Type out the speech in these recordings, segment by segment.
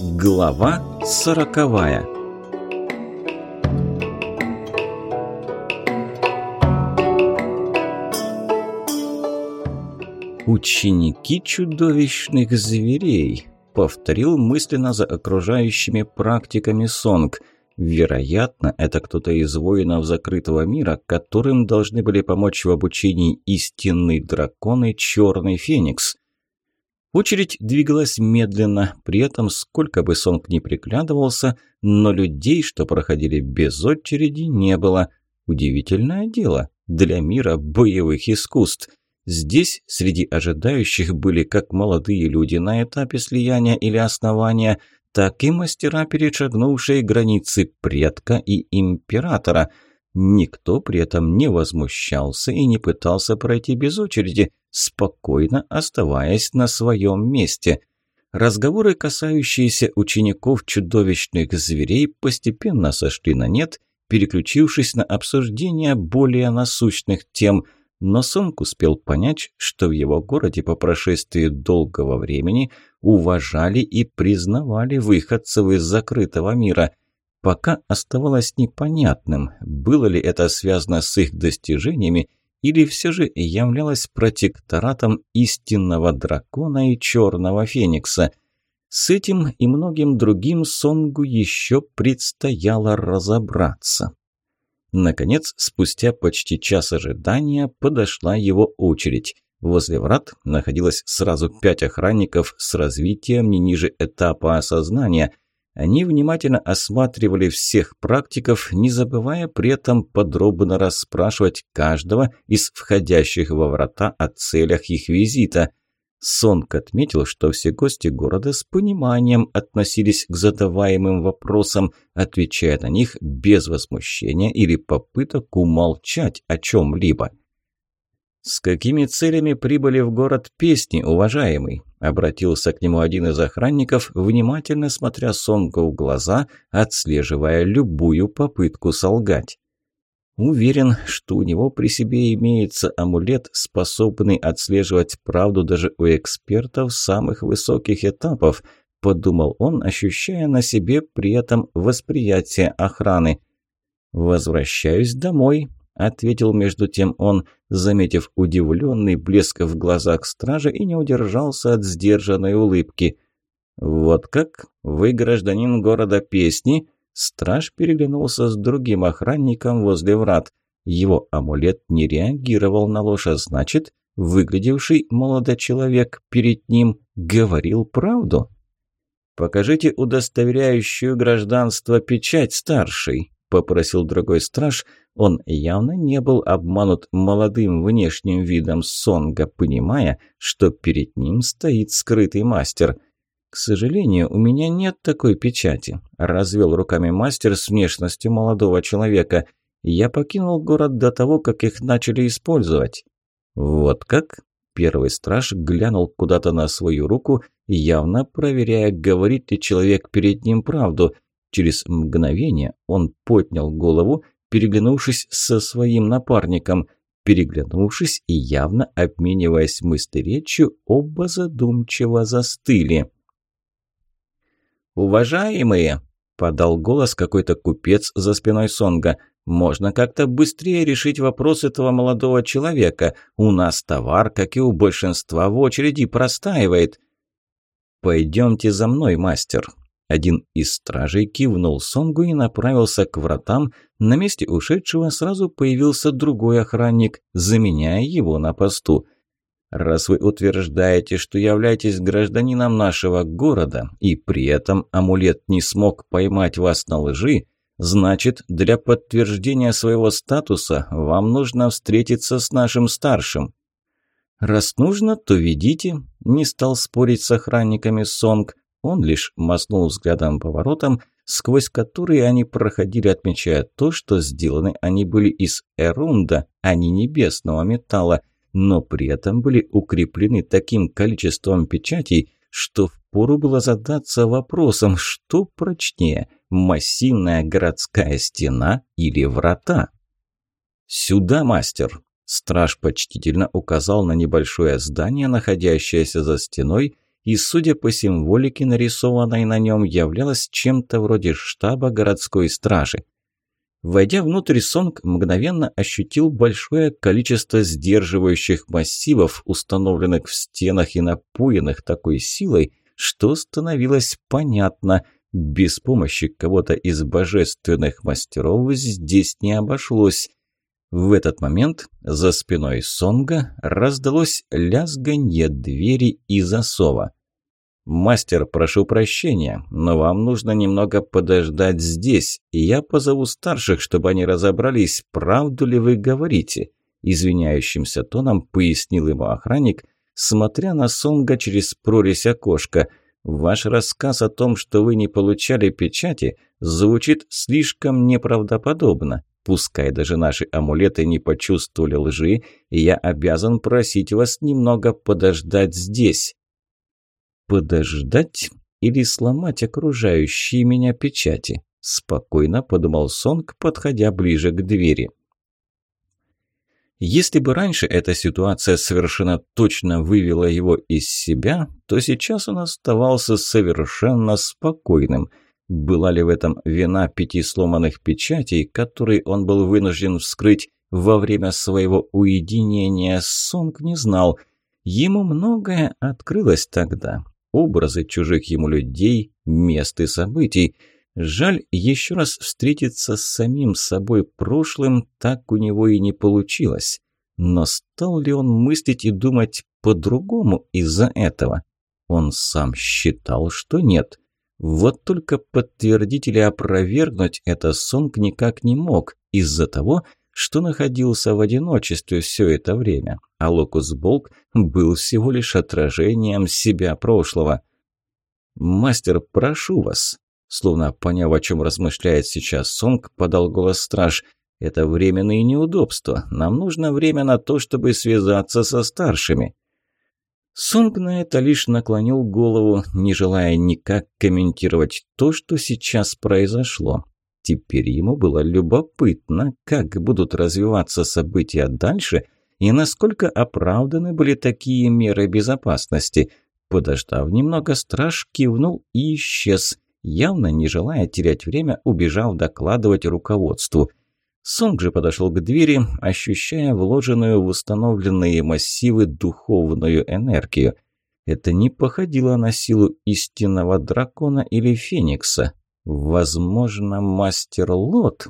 Глава сороковая «Ученики чудовищных зверей», — повторил мысленно за окружающими практиками Сонг. Вероятно, это кто-то из воинов закрытого мира, которым должны были помочь в обучении истинный дракон и черный феникс. Очередь двигалась медленно, при этом сколько бы Сонг ни приглядывался, но людей, что проходили без очереди, не было. Удивительное дело для мира боевых искусств. Здесь среди ожидающих были как молодые люди на этапе слияния или основания, так и мастера, перешагнувшие границы предка и императора – Никто при этом не возмущался и не пытался пройти без очереди, спокойно оставаясь на своем месте. Разговоры, касающиеся учеников чудовищных зверей, постепенно сошли на нет, переключившись на обсуждение более насущных тем, но Сонг успел понять, что в его городе по прошествии долгого времени уважали и признавали выходцев из закрытого мира – пока оставалось непонятным, было ли это связано с их достижениями или все же являлось протекторатом истинного дракона и черного феникса. С этим и многим другим Сонгу еще предстояло разобраться. Наконец, спустя почти час ожидания, подошла его очередь. Возле врат находилось сразу пять охранников с развитием не ниже этапа осознания – они внимательно осматривали всех практиков, не забывая при этом подробно расспрашивать каждого из входящих во врата о целях их визита. Сонг отметил, что все гости города с пониманием относились к задаваемым вопросам, отвечая на них без возмущения или попыток умолчать о чем-либо – «С какими целями прибыли в город песни, уважаемый?» – обратился к нему один из охранников, внимательно смотря Сонгу в глаза, отслеживая любую попытку солгать. Уверен, что у него при себе имеется амулет, способный отслеживать правду даже у экспертов самых высоких этапов, подумал он, ощущая на себе при этом восприятие охраны. «Возвращаюсь домой», – ответил между тем он, заметив удивленный блеск в глазах стража и не удержался от сдержанной улыбки. «Вот как? Вы гражданин города Песни?» Страж переглянулся с другим охранником возле врат. Его амулет не реагировал на ложь, а значит, выглядевший молодой человек перед ним говорил правду. «Покажите удостоверяющую гражданство печать старший», попросил другой страж, он явно не был обманут молодым внешним видом Сонга, понимая, что перед ним стоит скрытый мастер. «К сожалению, у меня нет такой печати», – развел руками мастер с внешностью молодого человека. «Я покинул город до того, как их начали использовать». «Вот как?» Первый страж глянул куда-то на свою руку, явно проверяя, говорит ли человек перед ним правду – Через мгновение он поднял голову, переглянувшись со своим напарником. Переглянувшись и явно обмениваясь мыслеречью, оба задумчиво застыли. «Уважаемые!» – подал голос какой-то купец за спиной Сонга. «Можно как-то быстрее решить вопрос этого молодого человека. У нас товар, как и у большинства, в очереди простаивает». «Пойдемте за мной, мастер», один из стражей кивнул Сонгу и направился к вратам. На месте ушедшего сразу появился другой охранник, заменяя его на посту. «Раз вы утверждаете, что являетесь гражданином нашего города, и при этом амулет не смог поймать вас на лжи, значит, для подтверждения своего статуса вам нужно встретиться с нашим старшим». «Раз нужно, то ведите», – не стал спорить с охранниками Сонг – он лишь мазнул взглядом поворотом, сквозь которые они проходили, отмечая то, что сделаны они были из эрунда, а не небесного металла, но при этом были укреплены таким количеством печатей, что впору было задаться вопросом, что прочнее – массивная городская стена или врата. «Сюда, мастер!» Страж почтительно указал на небольшое здание, находящееся за стеной, и, судя по символике, нарисованной на нем, являлась чем-то вроде штаба городской стражи. Войдя внутрь, Сонг мгновенно ощутил большое количество сдерживающих массивов, установленных в стенах и напоенных такой силой, что становилось понятно – без помощи кого-то из божественных мастеров здесь не обошлось – в этот момент за спиной Сонга раздалось лязганье двери и засова. «Мастер, прошу прощения, но вам нужно немного подождать здесь, и я позову старших, чтобы они разобрались, правду ли вы говорите», извиняющимся тоном пояснил ему охранник, смотря на Сонга через прорезь окошка – Ваш рассказ о том, что вы не получали печати, звучит слишком неправдоподобно пускай даже наши амулеты не почувствовали лжи, я обязан просить вас немного подождать здесь». «Подождать или сломать окружающие меня печати?» – спокойно подумал Сонг, подходя ближе к двери. Если бы раньше эта ситуация совершенно точно вывела его из себя, то сейчас он оставался совершенно спокойным – была ли в этом вина пяти сломанных печатей, которые он был вынужден вскрыть во время своего уединения, Сонг не знал. Ему многое открылось тогда. Образы чужих ему людей, мест и событий. Жаль, еще раз встретиться с самим собой прошлым так у него и не получилось. Но стал ли он мыслить и думать по-другому из-за этого? Он сам считал, что нет. Вот только подтвердить или опровергнуть это Сунг никак не мог из-за того, что находился в одиночестве все это время, а Локус Болк был всего лишь отражением себя прошлого. «Мастер, прошу вас!» Словно поняв, о чем размышляет сейчас Сонг, подал голос страж. «Это временные неудобства. Нам нужно время на то, чтобы связаться со старшими». Сунг на это лишь наклонил голову, не желая никак комментировать то, что сейчас произошло. Теперь ему было любопытно, как будут развиваться события дальше и насколько оправданы были такие меры безопасности. Подождав немного, страж кивнул и исчез, явно не желая терять время, убежал докладывать руководству – Сунг же подошел к двери, ощущая вложенную в установленные массивы духовную энергию. Это не походило на силу истинного дракона или феникса. Возможно, мастер Лот.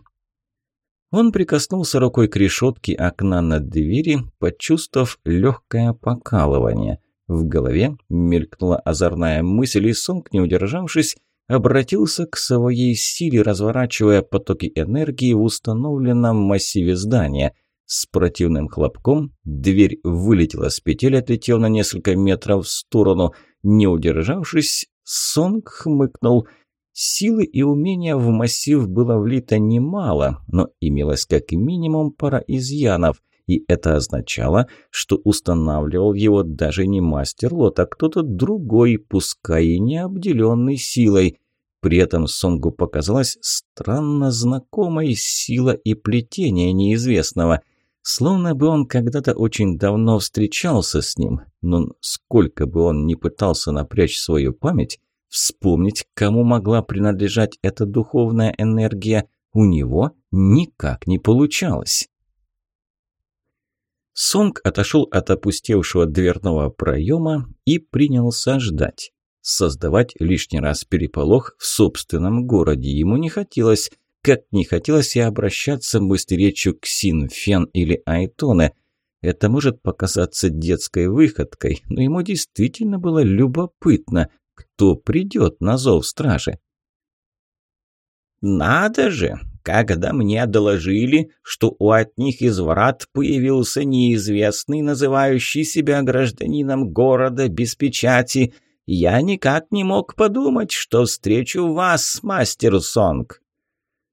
Он прикоснулся рукой к решетке окна над двери, почувствовав легкое покалывание. В голове мелькнула озорная мысль, и Сунг, не удержавшись, обратился к своей силе, разворачивая потоки энергии в установленном массиве здания. С противным хлопком дверь вылетела с петель, отлетел на несколько метров в сторону. Не удержавшись, Сонг хмыкнул. Силы и умения в массив было влито немало, но имелось как минимум пара изъянов – и это означало, что устанавливал его даже не мастер Лот, а кто-то другой, пускай и не обделенный силой. При этом Сонгу показалась странно знакомой сила и плетение неизвестного. Словно бы он когда-то очень давно встречался с ним, но сколько бы он ни пытался напрячь свою память, вспомнить, кому могла принадлежать эта духовная энергия, у него никак не получалось. Сонг отошел от опустевшего дверного проема и принялся ждать. Создавать лишний раз переполох в собственном городе ему не хотелось, как не хотелось и обращаться быстречью к Синфен или Айтоне. Это может показаться детской выходкой, но ему действительно было любопытно, кто придет на зов стражи. «Надо же! Когда мне доложили, что у одних из врат появился неизвестный, называющий себя гражданином города без печати, — я никак не мог подумать, что встречу вас, мастер Сонг».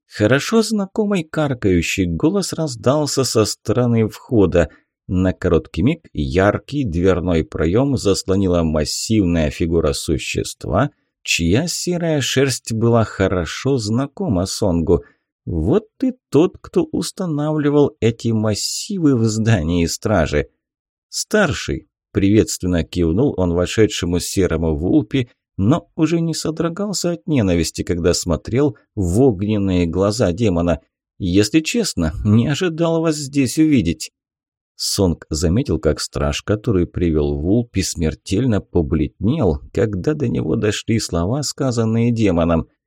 Хорошо знакомый каркающий голос раздался со стороны входа. На короткий миг яркий дверной проем заслонила массивная фигура существа, чья серая шерсть была хорошо знакома Сонгу. Вот и тот, кто устанавливал эти массивы в здании стражи. Старший, Приветственно кивнул он вошедшему серому в но уже не содрогался от ненависти, когда смотрел в огненные глаза демона. «Если честно, не ожидал вас здесь увидеть». Сонг заметил, как страж, который привел Вулпи, смертельно побледнел, когда до него дошли слова, сказанные демоном –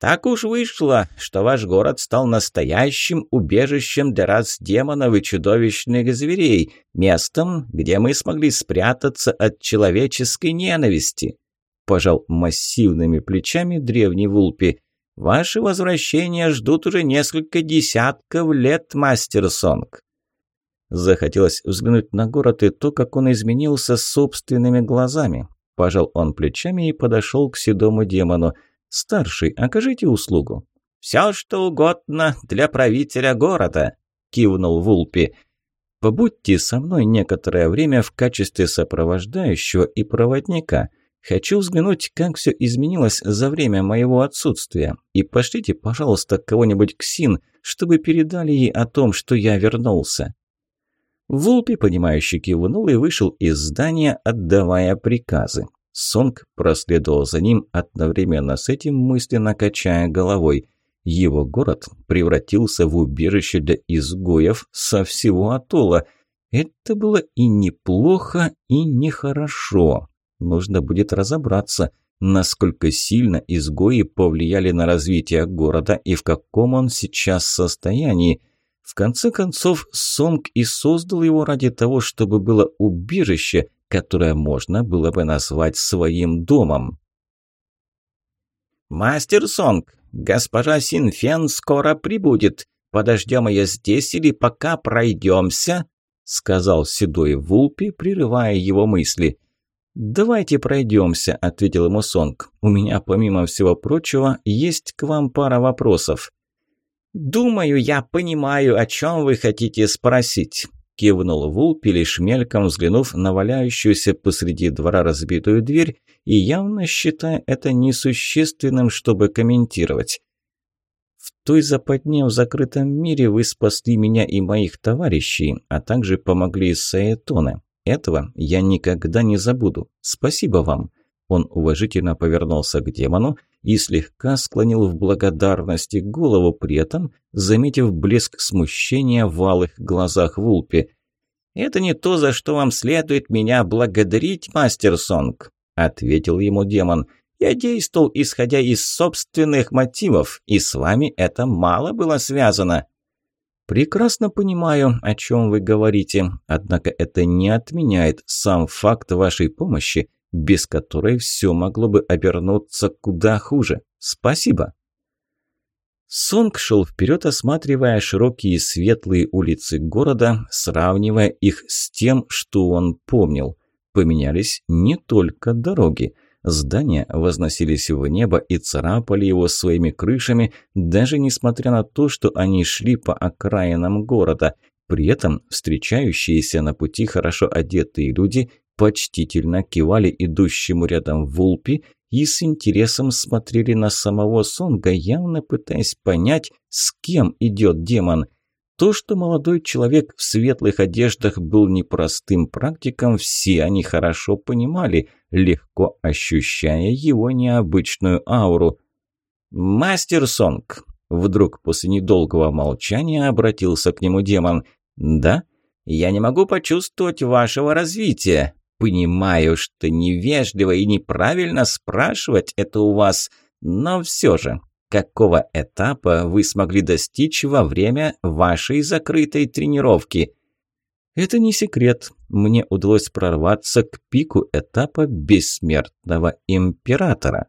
так уж вышло, что ваш город стал настоящим убежищем для раз демонов и чудовищных зверей, местом, где мы смогли спрятаться от человеческой ненависти», – пожал массивными плечами древний Вулпи. «Ваши возвращения ждут уже несколько десятков лет, мастер Сонг». Захотелось взглянуть на город и то, как он изменился собственными глазами. Пожал он плечами и подошел к седому демону. Старший, а окажите услугу». «Все, что угодно для правителя города», – кивнул Вулпи. «Побудьте со мной некоторое время в качестве сопровождающего и проводника. Хочу взглянуть, как все изменилось за время моего отсутствия. И пошлите, пожалуйста, кого-нибудь к Син, чтобы передали ей о том, что я вернулся». Вулпи, понимающий, кивнул и вышел из здания, отдавая приказы. Сонг проследовал за ним, одновременно с этим мысленно качая головой. Его город превратился в убежище для изгоев со всего атолла. Это было и неплохо, и нехорошо. Нужно будет разобраться, насколько сильно изгои повлияли на развитие города и в каком он сейчас состоянии. В конце концов, Сонг и создал его ради того, чтобы было убежище – которое можно было бы назвать своим домом. «Мастер Сонг, госпожа Синфен скоро прибудет. Подождем ее здесь или пока пройдемся?» – сказал седой Вулпи, прерывая его мысли. «Давайте пройдемся», – ответил ему Сонг. «У меня, помимо всего прочего, есть к вам пара вопросов». «Думаю, я понимаю, о чем вы хотите спросить кивнул Вулп или шмельком взглянув на валяющуюся посреди двора разбитую дверь и явно считая это несущественным, чтобы комментировать. «В той западне в закрытом мире вы спасли меня и моих товарищей, а также помогли Саэтона. Этого я никогда не забуду. Спасибо вам. Он уважительно повернулся к демону и слегка склонил в благодарности голову при этом, заметив блеск смущения в алых глазах Вулпи. «Это не то, за что вам следует меня благодарить, мастер Сонг», – ответил ему демон. «Я действовал, исходя из собственных мотивов, и с вами это мало было связано». «Прекрасно понимаю, о чем вы говорите, однако это не отменяет сам факт вашей помощи» без которой все могло бы обернуться куда хуже. Спасибо. Сонг шел вперед, осматривая широкие светлые улицы города, сравнивая их с тем, что он помнил. Поменялись не только дороги. Здания возносились в небо и царапали его своими крышами, даже несмотря на то, что они шли по окраинам города. При этом встречающиеся на пути хорошо одетые люди почтительно кивали идущему рядом Вулпи и с интересом смотрели на самого Сонга, явно пытаясь понять, с кем идет демон. То, что молодой человек в светлых одеждах был непростым практиком, все они хорошо понимали, легко ощущая его необычную ауру. «Мастер Сонг!» Вдруг после недолгого молчания обратился к нему демон. «Да? Я не могу почувствовать вашего развития понимаю, что невежливо и неправильно спрашивать это у вас, но все же, какого этапа вы смогли достичь во время вашей закрытой тренировки? Это не секрет. Мне удалось прорваться к пику этапа бессмертного императора.